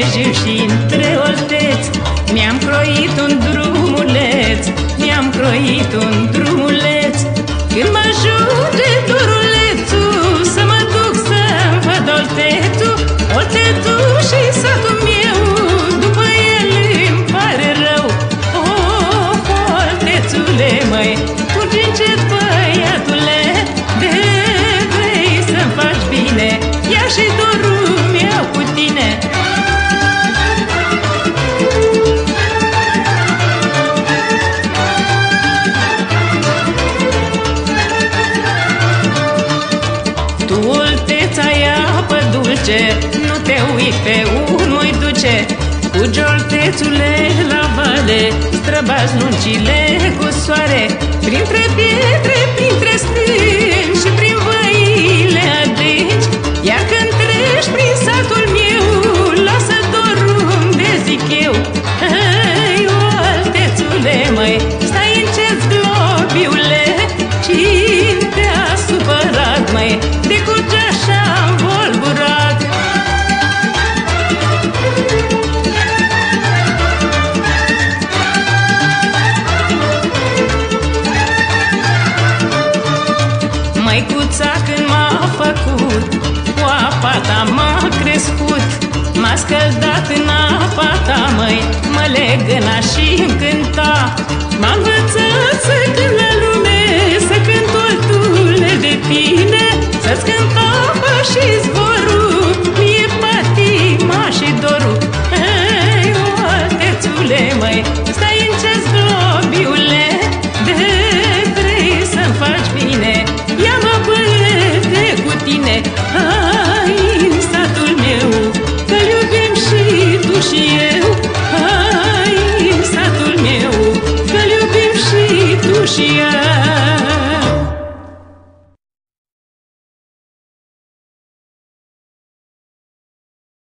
Târgu și între Olteț Mi-am croit un drumuleț Mi-am croit un drumuleț. Când mă ajunge durulețul Să mă duc să-mi văd Oltețul Oltețul și satul meu După el îmi pare rău. Of, Oltețule, măi Curgi încet dulce Nu te uiți pe unui duce Cu joltețule la vale Străbați nuncile cu soare Printre pietre, printre stânci Măicuța când m-a făcut. Cu apa ta m-a crescut M-a scăldat în apa ta, măi. Mă legăna și încânta. M-a Yeah.